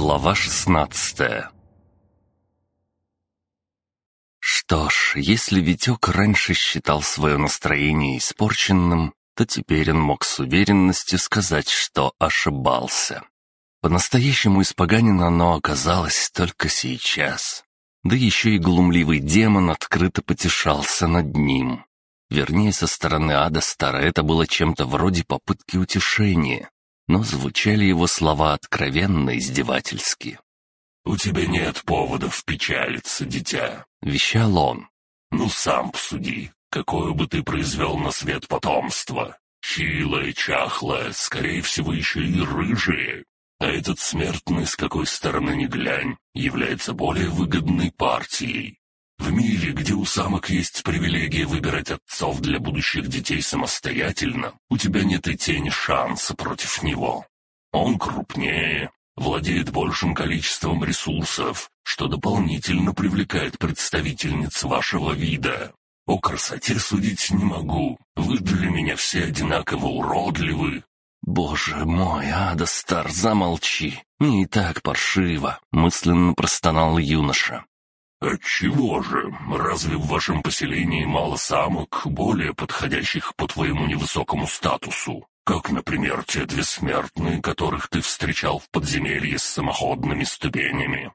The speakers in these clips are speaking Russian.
Глава шестнадцатая Что ж, если Витек раньше считал свое настроение испорченным, то теперь он мог с уверенностью сказать, что ошибался. По-настоящему испоганено оно оказалось только сейчас. Да еще и глумливый демон открыто потешался над ним. Вернее, со стороны ада Стара это было чем-то вроде попытки утешения, но звучали его слова откровенно издевательски. «У тебя нет поводов печалиться, дитя», — вещал он. «Ну, сам посуди, какое бы ты произвел на свет потомство. Хилое, чахлое, скорее всего, еще и рыжее. А этот смертный, с какой стороны ни глянь, является более выгодной партией. В мире, где у самок есть привилегия выбирать отцов для будущих детей самостоятельно, у тебя нет и тени шанса против него. Он крупнее, владеет большим количеством ресурсов, что дополнительно привлекает представительниц вашего вида. О красоте судить не могу, вы для меня все одинаково уродливы. «Боже мой, Ада Стар, замолчи! Не и так паршиво!» — мысленно простонал юноша. «Отчего же? Разве в вашем поселении мало самок, более подходящих по твоему невысокому статусу? Как, например, те две смертные, которых ты встречал в подземелье с самоходными ступенями?»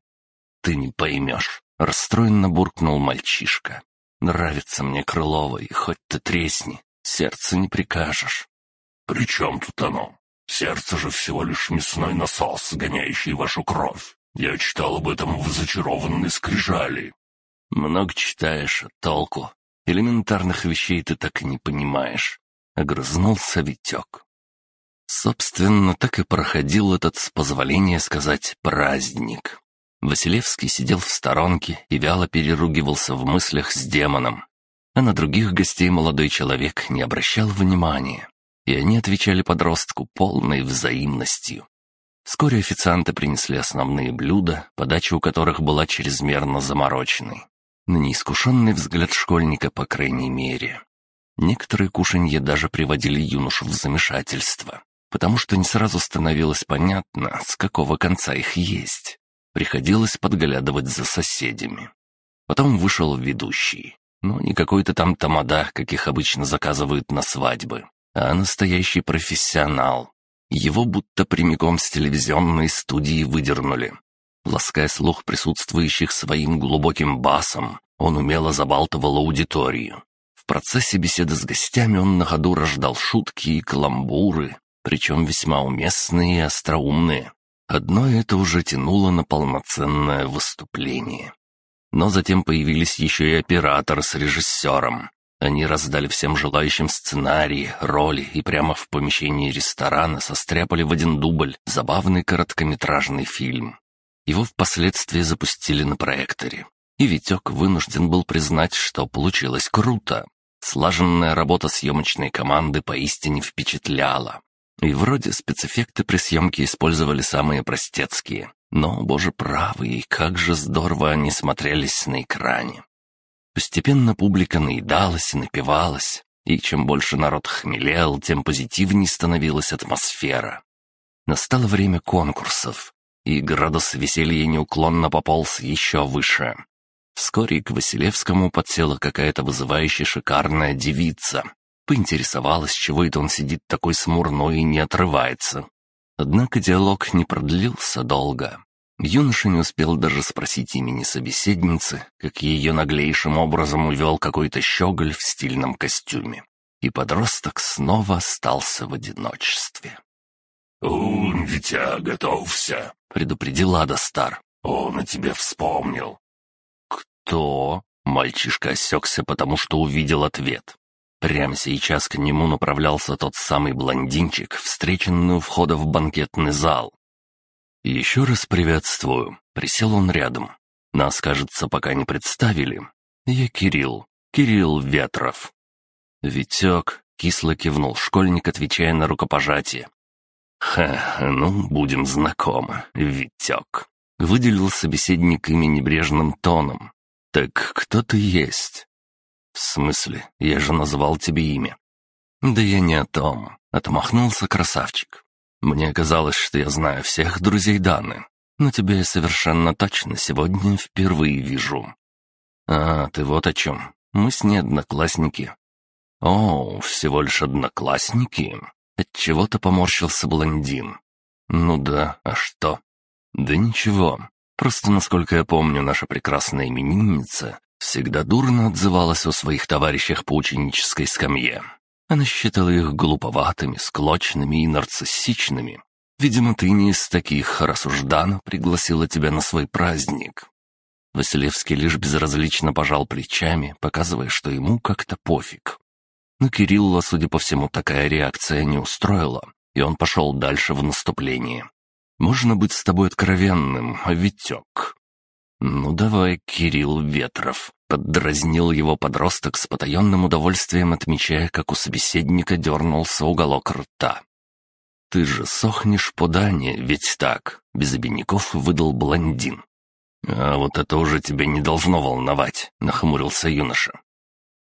«Ты не поймешь», — расстроенно буркнул мальчишка. «Нравится мне Крылова, и хоть ты тресни, сердце не прикажешь». «При чем тут оно? Сердце же всего лишь мясной насос, гоняющий вашу кровь. Я читал об этом в зачарованной скрижали». «Много читаешь, а толку? Элементарных вещей ты так и не понимаешь», — огрызнулся Витек. Собственно, так и проходил этот, с позволения сказать, праздник. Василевский сидел в сторонке и вяло переругивался в мыслях с демоном. А на других гостей молодой человек не обращал внимания, и они отвечали подростку полной взаимностью. Вскоре официанты принесли основные блюда, подача у которых была чрезмерно замороченной. На неискушенный взгляд школьника, по крайней мере. Некоторые кушанья даже приводили юношу в замешательство, потому что не сразу становилось понятно, с какого конца их есть. Приходилось подглядывать за соседями. Потом вышел ведущий, но не какой-то там тамада, каких обычно заказывают на свадьбы, а настоящий профессионал, его будто прямиком с телевизионной студии выдернули. Лаская слух присутствующих своим глубоким басом, он умело забалтывал аудиторию. В процессе беседы с гостями он на ходу рождал шутки и каламбуры, причем весьма уместные и остроумные. Одно это уже тянуло на полноценное выступление. Но затем появились еще и оператор с режиссером, они раздали всем желающим сценарии, роли и прямо в помещении ресторана состряпали в один дубль забавный короткометражный фильм. Его впоследствии запустили на проекторе. И Витек вынужден был признать, что получилось круто. Слаженная работа съемочной команды поистине впечатляла. И вроде спецэффекты при съемке использовали самые простецкие. Но, боже правый, как же здорово они смотрелись на экране. Постепенно публика наедалась и напивалась, и чем больше народ хмелел, тем позитивнее становилась атмосфера. Настало время конкурсов, и градус веселья неуклонно пополз еще выше. Вскоре к Василевскому подсела какая-то вызывающая шикарная девица. Поинтересовалась, чего это он сидит такой смурной и не отрывается. Однако диалог не продлился долго. Юноша не успел даже спросить имени собеседницы, как ее наглейшим образом увел какой-то щеголь в стильном костюме. И подросток снова остался в одиночестве. «Ун, дитя, готовься!» — предупредил Ада Стар. «Он о тебе вспомнил». «Кто?» — мальчишка осекся, потому что увидел ответ. Прямо сейчас к нему направлялся тот самый блондинчик, встреченный у входа в банкетный зал. «Еще раз приветствую», — присел он рядом. «Нас, кажется, пока не представили. Я Кирилл, Кирилл Ветров». «Витек», — кисло кивнул школьник, отвечая на рукопожатие. «Ха, ну, будем знакомы, Витек», — выделил собеседник имя небрежным тоном. «Так кто ты есть?» «В смысле? Я же назвал тебе имя». «Да я не о том», — отмахнулся красавчик. Мне казалось, что я знаю всех друзей Даны. Но тебя я совершенно точно сегодня впервые вижу». «А, ты вот о чем. Мы с ней одноклассники». «О, всего лишь одноклассники?» Отчего-то поморщился блондин. «Ну да, а что?» «Да ничего. Просто, насколько я помню, наша прекрасная именинница всегда дурно отзывалась о своих товарищах по ученической скамье. Она считала их глуповатыми, склочными и нарциссичными. Видимо, ты не из таких, раз уж Дана пригласила тебя на свой праздник». Василевский лишь безразлично пожал плечами, показывая, что ему как-то пофиг. Но Кирилла, судя по всему, такая реакция не устроила, и он пошел дальше в наступление. «Можно быть с тобой откровенным, Витек?» «Ну давай, Кирилл Ветров», — поддразнил его подросток с потаенным удовольствием, отмечая, как у собеседника дернулся уголок рта. «Ты же сохнешь по Дане, ведь так?» — без обиняков выдал блондин. «А вот это уже тебя не должно волновать», — нахмурился юноша.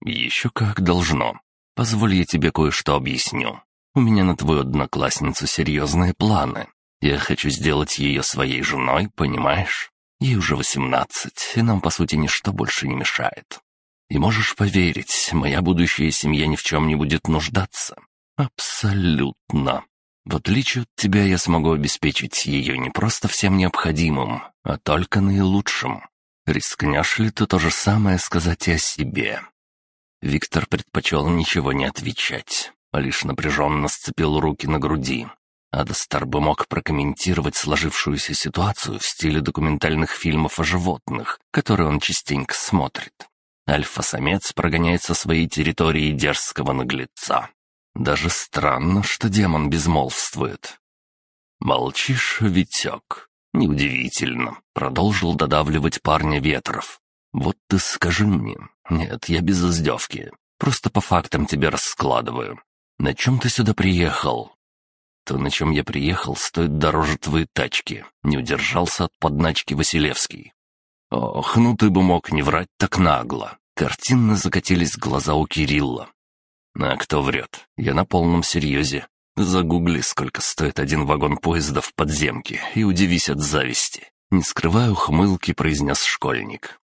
«Еще как должно. Позволь я тебе кое-что объясню. У меня на твою одноклассницу серьезные планы. Я хочу сделать ее своей женой, понимаешь? Ей уже восемнадцать, и нам, по сути, ничто больше не мешает. И можешь поверить, моя будущая семья ни в чем не будет нуждаться. Абсолютно. В отличие от тебя, я смогу обеспечить ее не просто всем необходимым, а только наилучшим. Рискнешь ли ты то же самое сказать и о себе?» Виктор предпочел ничего не отвечать, а лишь напряженно сцепил руки на груди. Адастар бы мог прокомментировать сложившуюся ситуацию в стиле документальных фильмов о животных, которые он частенько смотрит. Альфа-самец прогоняет со своей территории дерзкого наглеца. Даже странно, что демон безмолвствует. «Молчишь, Витек?» «Неудивительно», — продолжил додавливать парня Ветров. «Вот ты скажи мне. Нет, я без издевки. Просто по фактам тебе раскладываю. На чем ты сюда приехал?» «То, на чем я приехал, стоит дороже твоей тачки», — не удержался от подначки Василевский. «Ох, ну ты бы мог не врать так нагло». Картинно закатились глаза у Кирилла. А кто врет? Я на полном серьезе. Загугли, сколько стоит один вагон поезда в подземке, и удивись от зависти. Не скрывая ухмылки, произнес школьник.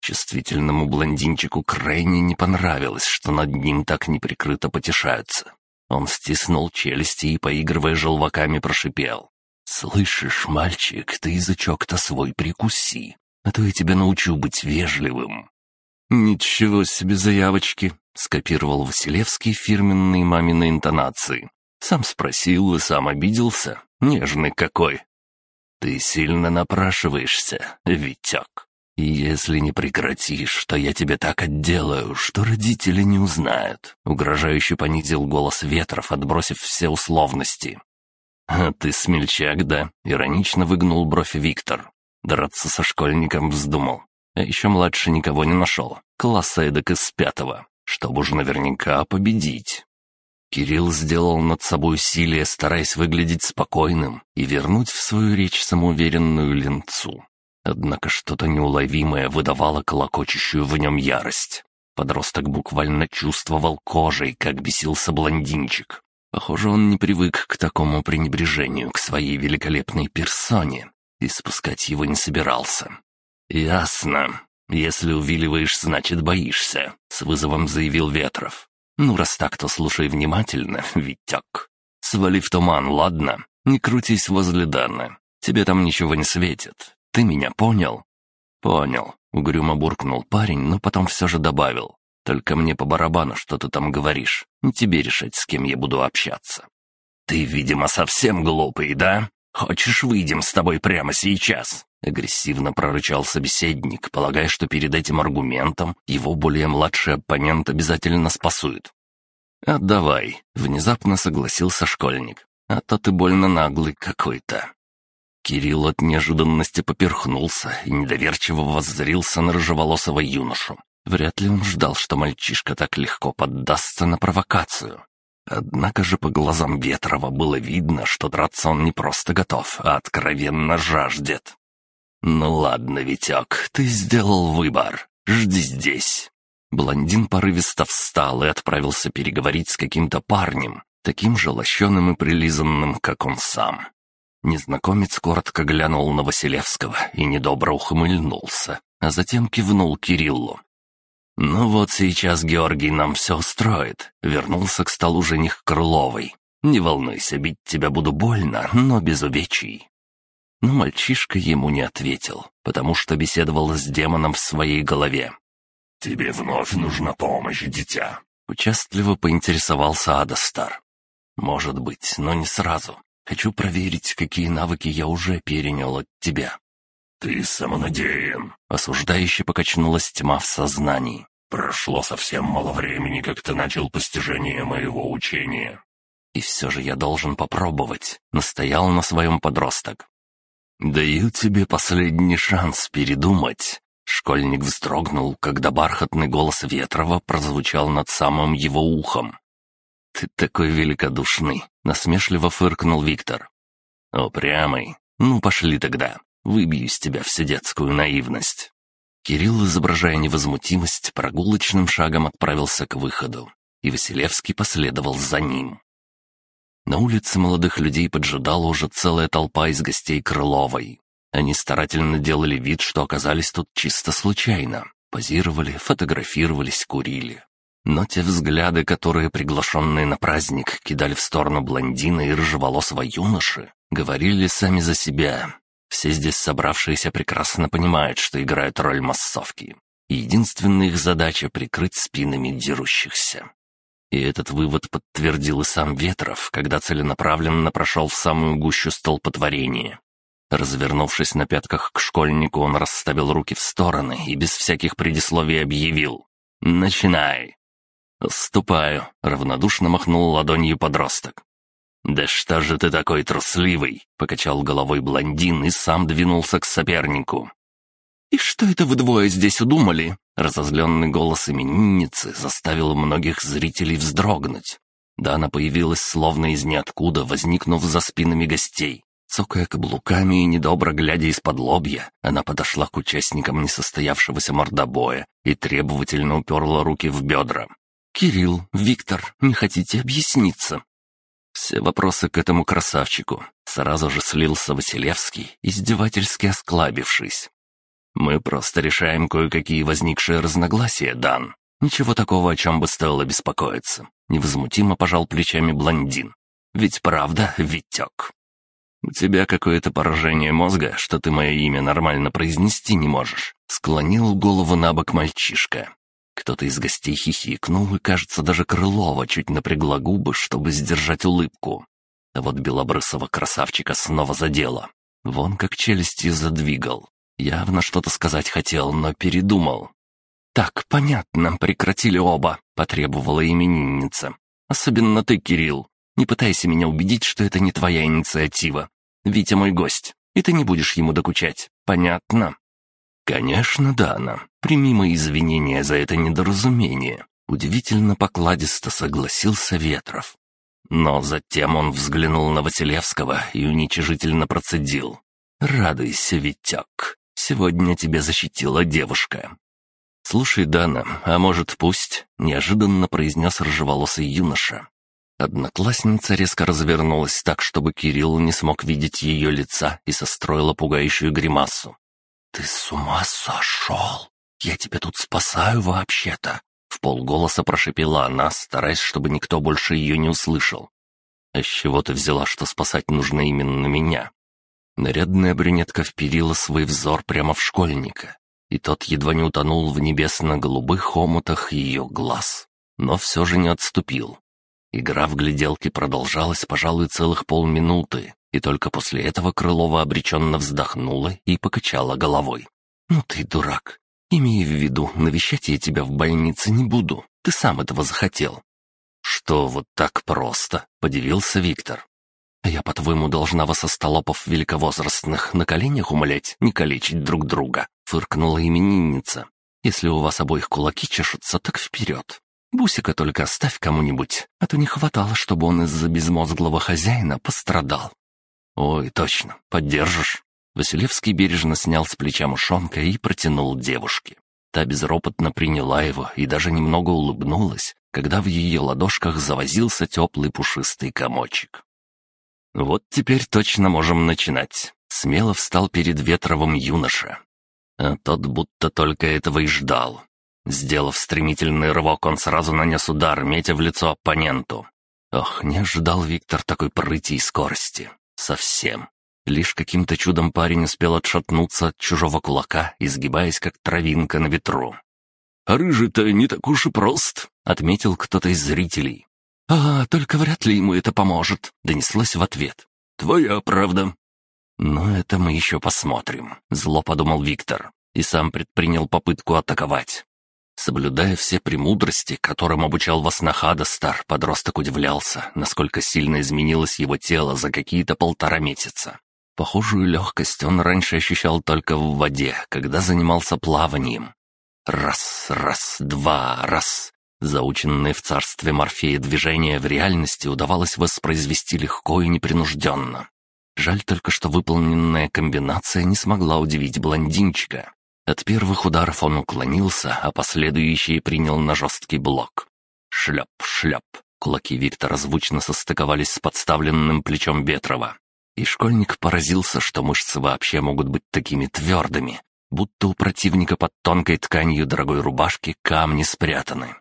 Чувствительному блондинчику крайне не понравилось, что над ним так неприкрыто потешаются. Он стиснул челюсти и, поигрывая желваками, прошипел. «Слышишь, мальчик, ты язычок-то свой прикуси, а то я тебя научу быть вежливым». «Ничего себе заявочки!» Скопировал Василевский фирменные мамины интонации. Сам спросил и сам обиделся. Нежный какой. «Ты сильно напрашиваешься, Витек. Если не прекратишь, то я тебе так отделаю, что родители не узнают», — угрожающе понизил голос Ветров, отбросив все условности. «А ты смельчак, да?» — иронично выгнул бровь Виктор. Драться со школьником вздумал. А еще младше никого не нашел. Класса эдак из пятого чтобы уж наверняка победить. Кирилл сделал над собой усилие, стараясь выглядеть спокойным и вернуть в свою речь самоуверенную ленцу. Однако что-то неуловимое выдавало колокочущую в нем ярость. Подросток буквально чувствовал кожей, как бесился блондинчик. Похоже, он не привык к такому пренебрежению к своей великолепной персоне и спускать его не собирался. «Ясно. «Если увиливаешь, значит боишься», — с вызовом заявил Ветров. «Ну, раз так, то слушай внимательно, Витек. Свали в туман, ладно? Не крутись возле Даны. Тебе там ничего не светит. Ты меня понял?» «Понял», — угрюмо буркнул парень, но потом все же добавил. «Только мне по барабану, что ты там говоришь. Не тебе решать, с кем я буду общаться». «Ты, видимо, совсем глупый, да? Хочешь, выйдем с тобой прямо сейчас?» Агрессивно прорычал собеседник, полагая, что перед этим аргументом его более младший оппонент обязательно спасует. «Отдавай», — внезапно согласился школьник. «А то ты больно наглый какой-то». Кирилл от неожиданности поперхнулся и недоверчиво воззрился на рыжеволосого юношу. Вряд ли он ждал, что мальчишка так легко поддастся на провокацию. Однако же по глазам Ветрова было видно, что драться он не просто готов, а откровенно жаждет. «Ну ладно, Витек, ты сделал выбор. Жди здесь». Блондин порывисто встал и отправился переговорить с каким-то парнем, таким же лощеным и прилизанным, как он сам. Незнакомец коротко глянул на Василевского и недобро ухмыльнулся, а затем кивнул Кириллу. «Ну вот сейчас Георгий нам все устроит», — вернулся к столу жених Крыловой. «Не волнуйся, бить тебя буду больно, но без увечий». Но мальчишка ему не ответил, потому что беседовал с демоном в своей голове. «Тебе вновь нужна помощь, дитя», — участливо поинтересовался Адастар. «Может быть, но не сразу. Хочу проверить, какие навыки я уже перенял от тебя». «Ты самонадеян», — осуждающе покачнулась тьма в сознании. «Прошло совсем мало времени, как ты начал постижение моего учения». «И все же я должен попробовать», — настоял на своем подросток. «Даю тебе последний шанс передумать». Школьник вздрогнул, когда бархатный голос Ветрова прозвучал над самым его ухом. «Ты такой великодушный!» — насмешливо фыркнул Виктор. «Упрямый. Ну, пошли тогда. Выбью из тебя всю детскую наивность». Кирилл, изображая невозмутимость, прогулочным шагом отправился к выходу, и Василевский последовал за ним. На улице молодых людей поджидала уже целая толпа из гостей Крыловой. Они старательно делали вид, что оказались тут чисто случайно. Позировали, фотографировались, курили. Но те взгляды, которые приглашенные на праздник кидали в сторону блондина и рыжеволосого юноши, говорили сами за себя. Все здесь собравшиеся прекрасно понимают, что играют роль массовки. Единственная их задача — прикрыть спинами дерущихся. И этот вывод подтвердил и сам Ветров, когда целенаправленно прошел в самую гущу столпотворения. Развернувшись на пятках к школьнику, он расставил руки в стороны и без всяких предисловий объявил «Начинай!» «Ступаю», — равнодушно махнул ладонью подросток. «Да что же ты такой трусливый?» — покачал головой блондин и сам двинулся к сопернику. «И что это вы двое здесь удумали?» Разозленный голос именинницы заставил многих зрителей вздрогнуть. Да она появилась словно из ниоткуда, возникнув за спинами гостей. Цокая каблуками и недобро глядя из-под лобья, она подошла к участникам несостоявшегося мордобоя и требовательно уперла руки в бедра. «Кирилл, Виктор, не хотите объясниться?» Все вопросы к этому красавчику. Сразу же слился Василевский, издевательски осклабившись. «Мы просто решаем кое-какие возникшие разногласия, Дан. Ничего такого, о чем бы стоило беспокоиться». Невозмутимо пожал плечами блондин. «Ведь правда, Витек?» «У тебя какое-то поражение мозга, что ты мое имя нормально произнести не можешь», — склонил голову на бок мальчишка. Кто-то из гостей хихикнул, и, кажется, даже Крылова чуть напрягла губы, чтобы сдержать улыбку. А вот белобрысого красавчика снова задело. Вон как челюстью задвигал. Явно что-то сказать хотел, но передумал. «Так, понятно, прекратили оба», — потребовала именинница. «Особенно ты, Кирилл. Не пытайся меня убедить, что это не твоя инициатива. Витя мой гость, и ты не будешь ему докучать. Понятно?» «Конечно, Дана. Прими мои извинения за это недоразумение». Удивительно покладисто согласился Ветров. Но затем он взглянул на Василевского и уничижительно процедил. «Радуйся, Витек. Сегодня тебя защитила девушка». «Слушай, Дана, а может, пусть?» — неожиданно произнес рыжеволосый юноша. Одноклассница резко развернулась так, чтобы Кирилл не смог видеть ее лица и состроила пугающую гримасу. «Ты с ума сошел? Я тебя тут спасаю вообще-то!» В полголоса прошипела она, стараясь, чтобы никто больше ее не услышал. «А с чего ты взяла, что спасать нужно именно меня?» Нарядная брюнетка вперила свой взор прямо в школьника, и тот едва не утонул в небесно-голубых омутах ее глаз, но все же не отступил. Игра в гляделки продолжалась, пожалуй, целых полминуты, и только после этого Крылова обреченно вздохнула и покачала головой. «Ну ты дурак. Имей в виду, навещать я тебя в больнице не буду. Ты сам этого захотел». «Что, вот так просто?» — подивился Виктор. А я, по-твоему, должна вас, остолопов великовозрастных, на коленях умолять, не калечить друг друга?» — фыркнула именинница. «Если у вас обоих кулаки чешутся, так вперед. Бусика только оставь кому-нибудь, а то не хватало, чтобы он из-за безмозглого хозяина пострадал». «Ой, точно, поддержишь». Василевский бережно снял с плеча мушонка и протянул девушке. Та безропотно приняла его и даже немного улыбнулась, когда в ее ладошках завозился теплый пушистый комочек. Вот теперь точно можем начинать. Смело встал перед Ветровым юноша. А тот будто только этого и ждал. Сделав стремительный рывок, он сразу нанес удар, метя в лицо оппоненту. Ох, не ожидал Виктор такой прыти и скорости. Совсем. Лишь каким-то чудом парень успел отшатнуться от чужого кулака, изгибаясь как травинка на ветру. «А рыжий-то не так уж и прост», — отметил кто-то из зрителей. «А, только вряд ли ему это поможет», — донеслось в ответ. «Твоя правда». «Но это мы еще посмотрим», — зло подумал Виктор и сам предпринял попытку атаковать. Соблюдая все премудрости, которым обучал вас Нахадастар, подросток удивлялся, насколько сильно изменилось его тело за какие-то полтора месяца. Похожую легкость он раньше ощущал только в воде, когда занимался плаванием. Раз, раз, два, раз. Заученные в царстве Морфея движения в реальности удавалось воспроизвести легко и непринужденно. Жаль только, что выполненная комбинация не смогла удивить блондинчика. От первых ударов он уклонился, а последующие принял на жесткий блок. Шляп, шляп. Кулаки Виктора звучно состыковались с подставленным плечом Ветрова. И школьник поразился, что мышцы вообще могут быть такими твердыми, будто у противника под тонкой тканью дорогой рубашки камни спрятаны.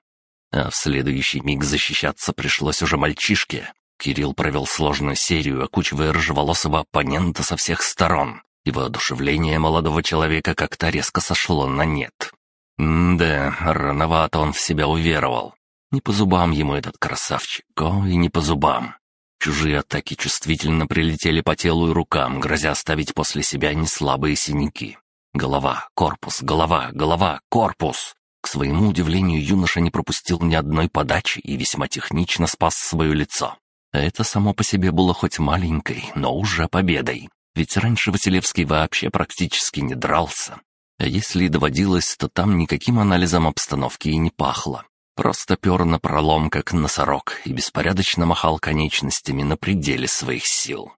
А в следующий миг защищаться пришлось уже мальчишке. Кирилл провел сложную серию, окучивая рыжеволосого оппонента со всех сторон и воодушевление молодого человека как-то резко сошло на нет. М да, рановато он в себя уверовал. Не по зубам ему этот красавчик, о, и не по зубам. Чужие атаки чувствительно прилетели по телу и рукам, грозя оставить после себя неслабые синяки. Голова, корпус, голова, голова, корпус. К своему удивлению, юноша не пропустил ни одной подачи и весьма технично спас свое лицо. Это само по себе было хоть маленькой, но уже победой. Ведь раньше Василевский вообще практически не дрался. А если и доводилось, то там никаким анализом обстановки и не пахло. Просто пер на пролом, как носорог, и беспорядочно махал конечностями на пределе своих сил.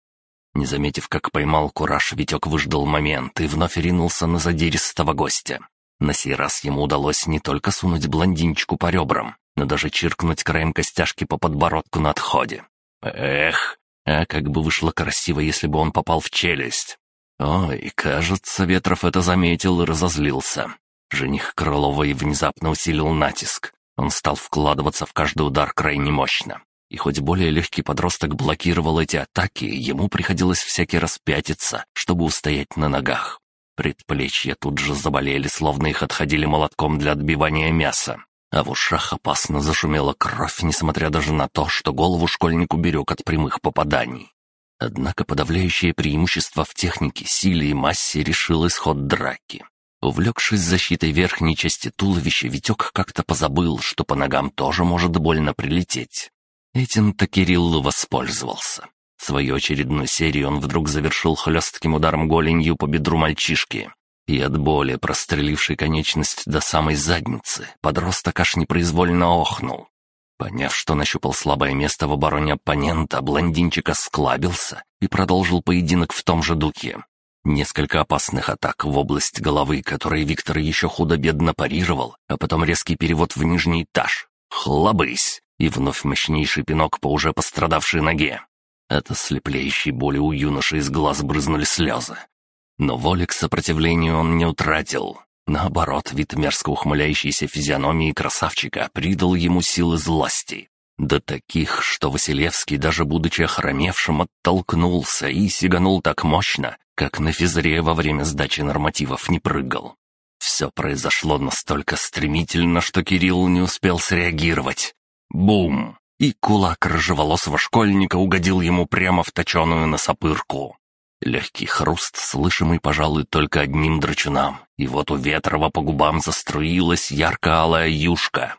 Не заметив, как поймал кураж, Витек выждал момент и вновь ринулся на задиристого гостя. На сей раз ему удалось не только сунуть блондинчику по ребрам, но даже чиркнуть краем костяшки по подбородку на отходе. Эх, а как бы вышло красиво, если бы он попал в челюсть. Ой, кажется, Ветров это заметил и разозлился. Жених Крыловой внезапно усилил натиск. Он стал вкладываться в каждый удар крайне мощно. И хоть более легкий подросток блокировал эти атаки, ему приходилось всякий раз пятиться, чтобы устоять на ногах. Предплечья тут же заболели, словно их отходили молотком для отбивания мяса а в ушах опасно зашумела кровь, несмотря даже на то, что голову школьник уберег от прямых попаданий. Однако подавляющее преимущество в технике, силе и массе решил исход драки. Увлекшись защитой верхней части туловища, Витек как-то позабыл, что по ногам тоже может больно прилететь. Этим-то Кирилл воспользовался. Свою очередную серию он вдруг завершил хлестким ударом голенью по бедру мальчишки, и от боли, прострелившей конечность до самой задницы, подросток аж непроизвольно охнул. Поняв, что нащупал слабое место в обороне оппонента, блондинчик осклабился и продолжил поединок в том же духе. Несколько опасных атак в область головы, которые Виктор еще худо-бедно парировал, а потом резкий перевод в нижний этаж. Хлобысь! И вновь мощнейший пинок по уже пострадавшей ноге. От ослепляющей боли у юноши из глаз брызнули слезы. Но воли к сопротивлению он не утратил. Наоборот, вид мерзко ухмыляющейся физиономии красавчика придал ему силы злости. До таких, что Василевский, даже будучи охромевшим, оттолкнулся и сиганул так мощно, как на физре во время сдачи нормативов не прыгал. Все произошло настолько стремительно, что Кирилл не успел среагировать. Бум! И кулак рыжеволосого школьника угодил ему прямо в точеную носопырку. Легкий хруст, слышимый, пожалуй, только одним драчунам, и вот у Ветрова по губам заструилась ярко-алая юшка.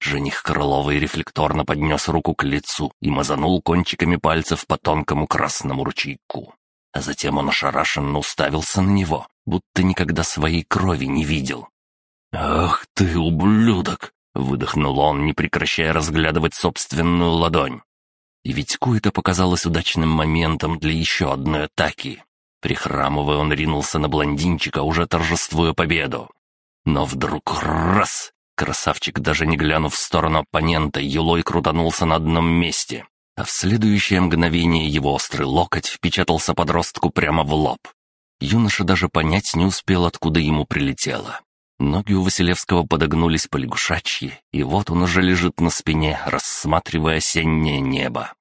Жених Крыловый рефлекторно поднес руку к лицу и мазанул кончиками пальцев по тонкому красному ручейку. А затем он ошарашенно уставился на него, будто никогда своей крови не видел. «Ах ты, ублюдок!» — выдохнул он, не прекращая разглядывать собственную ладонь. И Витьку это показалось удачным моментом для еще одной атаки. Прихрамывая, он ринулся на блондинчика, уже торжествуя победу. Но вдруг раз! Красавчик, даже не глянув в сторону оппонента, юлой крутанулся на одном месте. а в следующее мгновение его острый локоть впечатался подростку прямо в лоб. Юноша даже понять не успел, откуда ему прилетело. Ноги у Василевского подогнулись по лягушачьи, и вот он уже лежит на спине, рассматривая осеннее небо.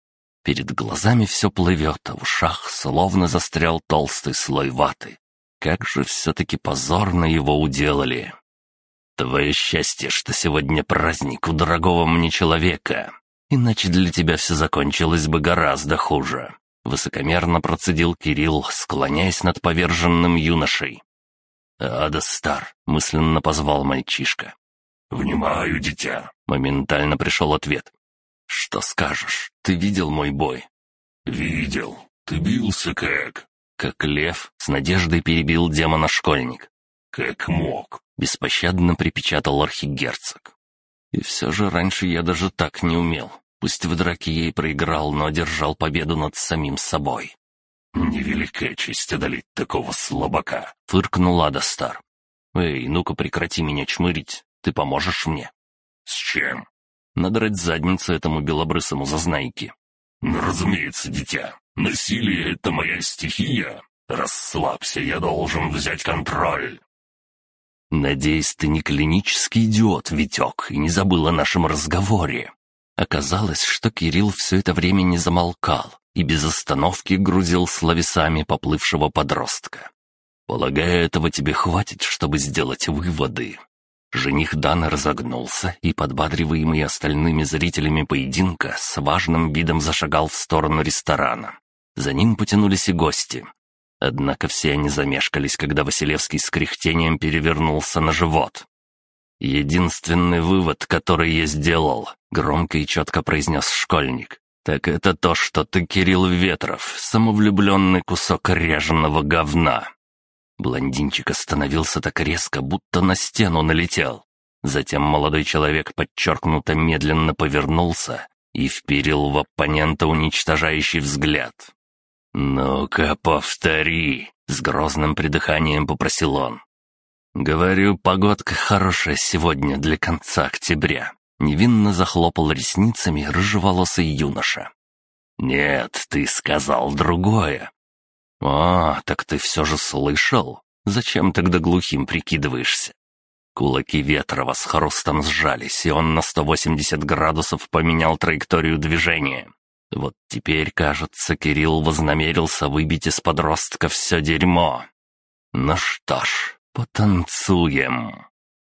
Перед глазами все плывет, а в ушах словно застрял толстый слой ваты. Как же все-таки позорно его уделали. Твое счастье, что сегодня праздник у дорогого мне человека. Иначе для тебя все закончилось бы гораздо хуже. Высокомерно процедил Кирилл, склоняясь над поверженным юношей. «Ада Стар», — мысленно позвал мальчишка. «Внимаю, дитя», — моментально пришел ответ. «Что скажешь? Ты видел мой бой?» «Видел. Ты бился как?» Как лев с надеждой перебил демона-школьник. «Как мог», — беспощадно припечатал архигерцог. И все же раньше я даже так не умел. Пусть в драке ей проиграл, но одержал победу над самим собой. «Невеликая честь одолеть такого слабака», — фыркнул Адастар. «Эй, ну-ка прекрати меня чмырить. Ты поможешь мне?» «С чем?» «Надрать задницу этому белобрысому зазнайке». «Ну, разумеется, дитя. Насилие — это моя стихия. Расслабься, я должен взять контроль». «Надеюсь, ты не клинический идиот, Витек, и не забыл о нашем разговоре». Оказалось, что Кирилл все это время не замолкал и без остановки грузил словесами поплывшего подростка. «Полагаю, этого тебе хватит, чтобы сделать выводы». Жених Дан разогнулся и, подбадриваемый остальными зрителями поединка, с важным видом зашагал в сторону ресторана. За ним потянулись и гости. Однако все они замешкались, когда Василевский с кряхтением перевернулся на живот. «Единственный вывод, который я сделал», — громко и четко произнес школьник, «так это то, что ты Кирилл Ветров, самовлюбленный кусок ряженого говна». Блондинчик остановился так резко, будто на стену налетел. Затем молодой человек подчеркнуто медленно повернулся и вперил в оппонента уничтожающий взгляд. «Ну-ка, повтори!» — с грозным придыханием попросил он. «Говорю, погодка хорошая сегодня для конца октября», — невинно захлопал ресницами рыжеволосый юноша. «Нет, ты сказал другое». «А, так ты все же слышал? Зачем тогда глухим прикидываешься?» Кулаки Ветрова с хрустом сжались, и он на 180 градусов поменял траекторию движения. Вот теперь, кажется, Кирилл вознамерился выбить из подростка все дерьмо. Ну что ж, «Потанцуем!»